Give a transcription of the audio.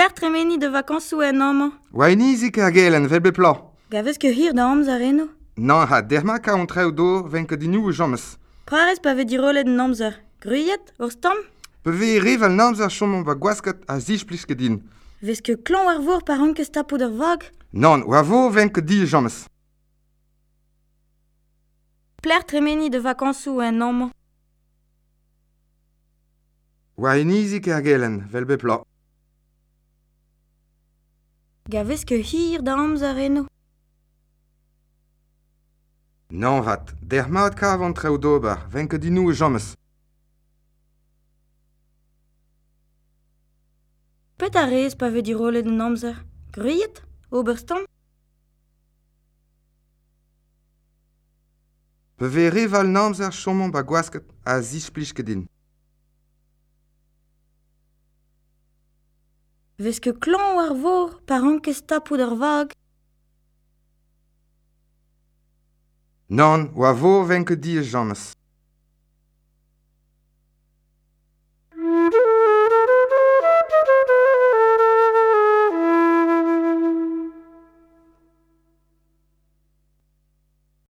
Pler tremeni de vakansoù en amañ. Oa eni zik a gel en vel bepla. Gavez ke hir da amz ar eno? Nan ha derma ka on treo do ven ke dinou o jammes. Prares pa ve dirolet an amzer. Gruyet, ur stam? Pe ve rev al namzer chomon va gwaskat a zich plis ket din. Vez ke klan war vor par an ket stapo d'ar vag? Nan, oa vo ven ket di jammes. Pler tremeni de vakansoù en amañ. Oa enizik ar gelen, vel bepla. Gavez ke hir da amzer eno. Nan vat, der maot kav an treo d'ober, venke di nou e jommes. Pet a rez pa vez di rolet an amzer. Gruiet, oberstam. Pe ve reval namzer chomon ba gwasket a zich plichket din. vez ket klañv war vor par an ket tapout ar vag. Nan, oa vor venket di e